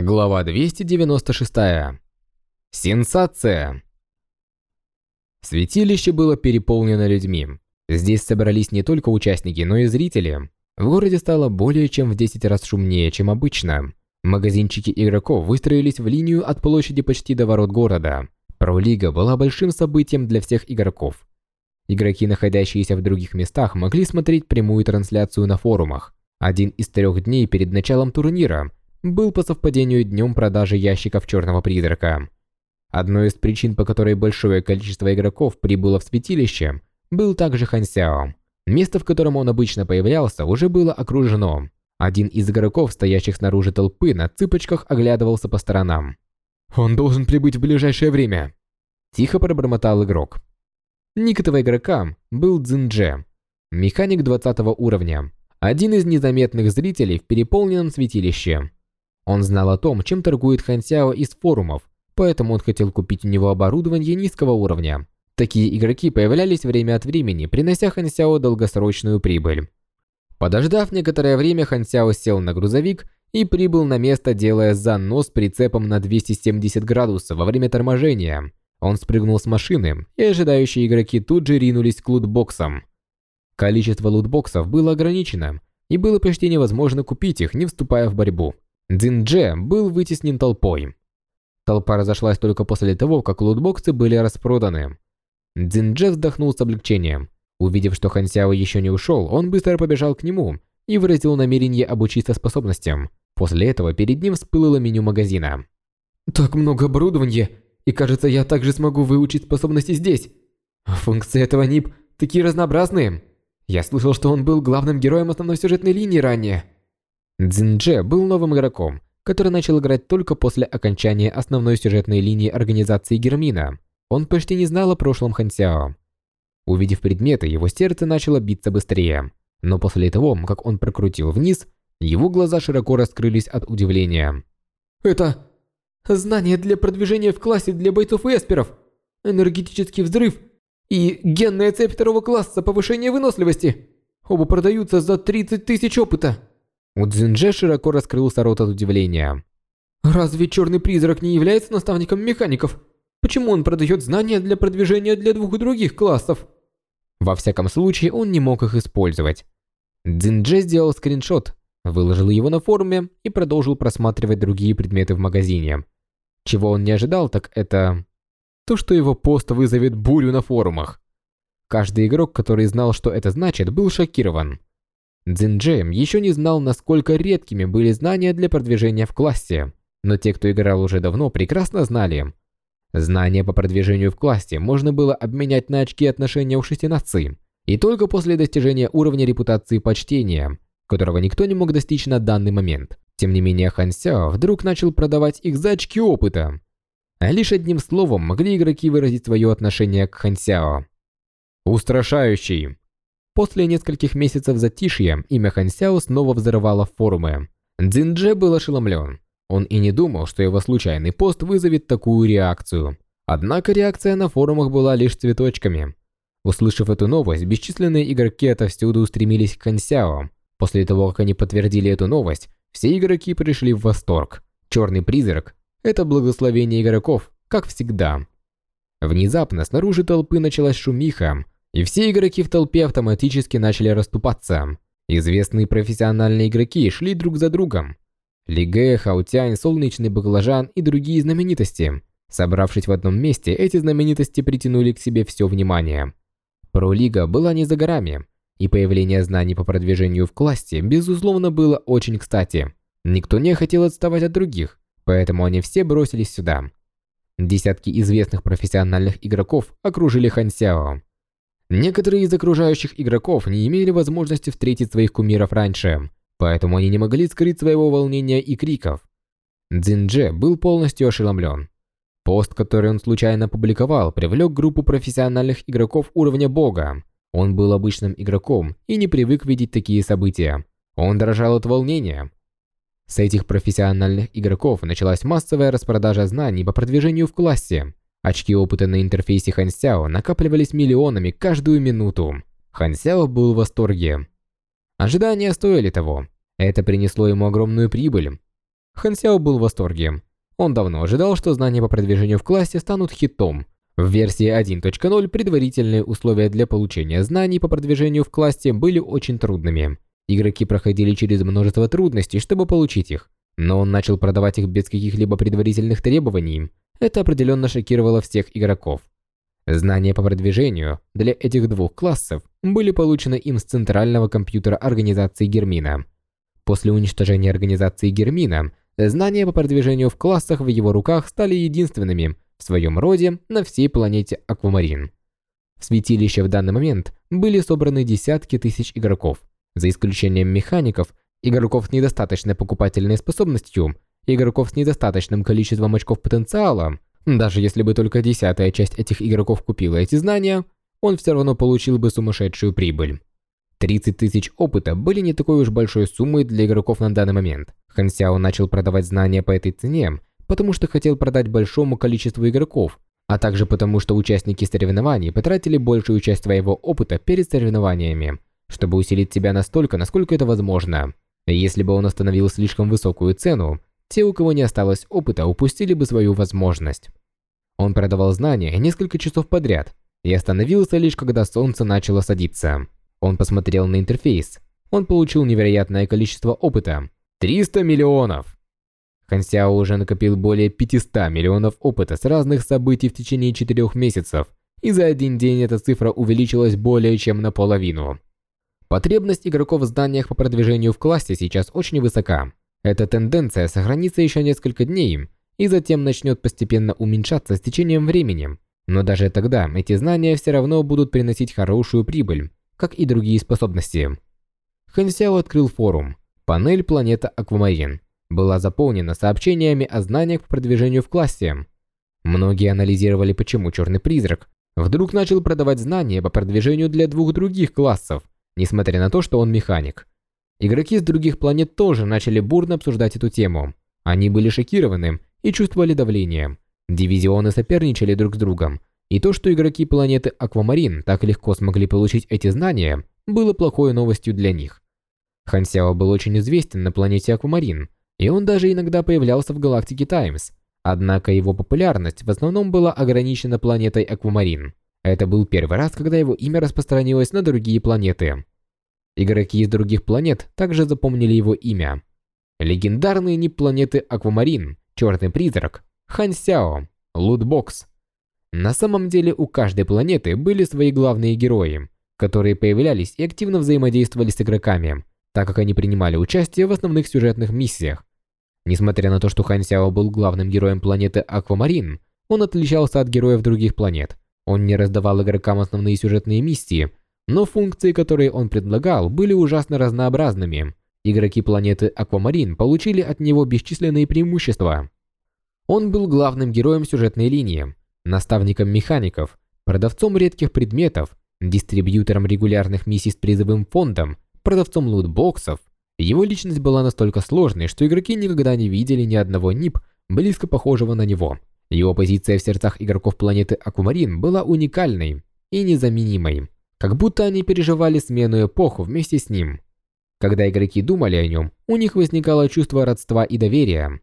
Глава 296. Сенсация. Святилище было переполнено людьми. Здесь собрались не только участники, но и зрители. В городе стало более чем в 10 раз шумнее, чем обычно. Магазинчики игроков выстроились в линию от площади почти до ворот города. Пролига была большим событием для всех игроков. Игроки, находящиеся в других местах, могли смотреть прямую трансляцию на форумах. Один из трех дней перед началом турнира – был по совпадению днем продажи ящиков Черного Призрака. Одной из причин, по которой большое количество игроков прибыло в святилище, был также Хан Сяо. Место, в котором он обычно появлялся, уже было окружено. Один из игроков, стоящих снаружи толпы, на цыпочках оглядывался по сторонам. «Он должен прибыть в ближайшее время!» Тихо пробормотал игрок. Ник этого игрока был Цзиндже, механик 20 уровня, один из незаметных зрителей в переполненном святилище. Он знал о том, чем торгует Хан Сяо из форумов, поэтому он хотел купить у него оборудование низкого уровня. Такие игроки появлялись время от времени, принося Хан Сяо долгосрочную прибыль. Подождав некоторое время, Хан Сяо сел на грузовик и прибыл на место, делая занос прицепом на 270 градусов во время торможения. Он спрыгнул с машины, и ожидающие игроки тут же ринулись к лутбоксам. Количество лутбоксов было ограничено, и было почти невозможно купить их, не вступая в борьбу. Дзиндже был вытеснен толпой. Толпа разошлась только после того, как лутбоксы были распроданы. Дзиндже вздохнул с облегчением. Увидев, что Хан Сяо еще не ушел, он быстро побежал к нему и выразил намерение обучиться способностям. После этого перед ним всплыло меню магазина. «Так много оборудования, и кажется, я также смогу выучить способности здесь. Функции этого НИП такие разнообразные. Я слышал, что он был главным героем основной сюжетной линии ранее». Цзиндже был новым игроком, который начал играть только после окончания основной сюжетной линии организации Гермина. Он почти не знал о прошлом Хансяо. Увидев предметы, его сердце начало биться быстрее. Но после того, как он прокрутил вниз, его глаза широко раскрылись от удивления. «Это... знание для продвижения в классе для бойцов и эсперов, энергетический взрыв и генная цепь второго класса повышения выносливости. Оба продаются за 30 тысяч опыта». У Цзинже широко раскрылся рот от удивления. «Разве Черный Призрак не является наставником механиков? Почему он продает знания для продвижения для двух других классов?» Во всяком случае, он не мог их использовать. Цзинже сделал скриншот, выложил его на форуме и продолжил просматривать другие предметы в магазине. Чего он не ожидал, так это... То, что его пост вызовет бурю на форумах. Каждый игрок, который знал, что это значит, был шокирован. Цзинджи еще не знал, насколько редкими были знания для продвижения в классе, но те, кто играл уже давно, прекрасно знали. Знания по продвижению в классе можно было обменять на очки отношения у шести наций, и только после достижения уровня репутации почтения, которого никто не мог достичь на данный момент. Тем не менее, Хан Сяо вдруг начал продавать их за очки опыта. А лишь одним словом могли игроки выразить свое отношение к Хан Сяо. Устрашающий. После нескольких месяцев затишья имя Хан Сяо снова взорвало форумы. Цзиндже был ошеломлен. Он и не думал, что его случайный пост вызовет такую реакцию. Однако реакция на форумах была лишь цветочками. Услышав эту новость, бесчисленные игроки отовсюду устремились к Хан Сяо. После того, как они подтвердили эту новость, все игроки пришли в восторг. Черный призрак – это благословение игроков, как всегда. Внезапно снаружи толпы началась шумиха, и все игроки в толпе автоматически начали расступаться. Известные профессиональные игроки шли друг за другом. Лиге, Хаутянь, Солнечный Баклажан и другие знаменитости. Собравшись в одном месте, эти знаменитости притянули к себе все внимание. Пролига была не за горами, и появление знаний по продвижению в классе, безусловно, было очень кстати. Никто не хотел отставать от других, поэтому они все бросились сюда. Десятки известных профессиональных игроков окружили Хан Сяо. Некоторые из окружающих игроков не имели возможности встретить своих кумиров раньше, поэтому они не могли скрыть своего волнения и криков. Цзиндже был полностью ошеломлен. Пост, который он случайно опубликовал, привлек группу профессиональных игроков уровня бога. Он был обычным игроком и не привык видеть такие события. Он дрожал от волнения. С этих профессиональных игроков началась массовая распродажа знаний по продвижению в классе. Очки опыта на интерфейсе Хан Сяо накапливались миллионами каждую минуту. Хан Сяо был в восторге. Ожидания стоили того. Это принесло ему огромную прибыль. Хан Сяо был в восторге. Он давно ожидал, что знания по продвижению в классе станут хитом. В версии 1.0 предварительные условия для получения знаний по продвижению в классе были очень трудными. Игроки проходили через множество трудностей, чтобы получить их. Но он начал продавать их без каких-либо предварительных требований. Это определенно шокировало всех игроков. Знания по продвижению для этих двух классов были получены им с центрального компьютера организации Гермина. После уничтожения организации Гермина, знания по продвижению в классах в его руках стали единственными в своем роде на всей планете Аквамарин. В святилище в данный момент были собраны десятки тысяч игроков, за исключением механиков, игроков с недостаточной покупательной способностью, игроков с недостаточным количеством очков потенциала. Даже если бы только десятая часть этих игроков купила эти знания, он все равно получил бы сумасшедшую прибыль. 30 тысяч опыта были не такой уж большой суммой для игроков на данный момент. Хан Сяо начал продавать знания по этой цене, потому что хотел продать большому количеству игроков, а также потому что участники соревнований потратили большую часть своего опыта перед соревнованиями, чтобы усилить себя настолько, насколько это возможно. Если бы он остановил слишком высокую цену, те, у кого не осталось опыта, упустили бы свою возможность. Он продавал знания несколько часов подряд и остановился лишь когда солнце начало садиться. Он посмотрел на интерфейс. Он получил невероятное количество опыта. 300 миллионов! Хан Сяо уже накопил более 500 миллионов опыта с разных событий в течение 4 месяцев, и за один день эта цифра увеличилась более чем наполовину. Потребность игроков в зданиях по продвижению в классе сейчас очень высока. Эта тенденция сохранится еще несколько дней, и затем начнет постепенно уменьшаться с течением времени. Но даже тогда эти знания все равно будут приносить хорошую прибыль, как и другие способности. Хан Сяо открыл форум «Панель планета Аквамарин», была заполнена сообщениями о знаниях по продвижению в классе. Многие анализировали, почему Черный Призрак вдруг начал продавать знания по продвижению для двух других классов, несмотря на то, что он механик. Игроки с других планет тоже начали бурно обсуждать эту тему. Они были шокированы и чувствовали давление. Дивизионы соперничали друг с другом, и то, что игроки планеты Аквамарин так легко смогли получить эти знания, было плохой новостью для них. Хан Сяо был очень известен на планете Аквамарин, и он даже иногда появлялся в галактике Таймс. Однако его популярность в основном была ограничена планетой Аквамарин. Это был первый раз, когда его имя распространилось на другие планеты. Игроки из других планет также запомнили его имя. Легендарные нип планеты Аквамарин, Черный Призрак, Хан Сяо, Лутбокс. На самом деле у каждой планеты были свои главные герои, которые появлялись и активно взаимодействовали с игроками, так как они принимали участие в основных сюжетных миссиях. Несмотря на то, что Хан Сяо был главным героем планеты Аквамарин, он отличался от героев других планет. Он не раздавал игрокам основные сюжетные миссии, но функции, которые он предлагал, были ужасно разнообразными. Игроки планеты Аквамарин получили от него бесчисленные преимущества. Он был главным героем сюжетной линии, наставником механиков, продавцом редких предметов, дистрибьютором регулярных миссий с призовым фондом, продавцом лутбоксов, его личность была настолько сложной, что игроки никогда не видели ни одного НИП, близко похожего на него. Его позиция в сердцах игроков планеты Акумарин была уникальной и незаменимой, как будто они переживали смену эпоху вместе с ним. Когда игроки думали о нем, у них возникало чувство родства и доверия.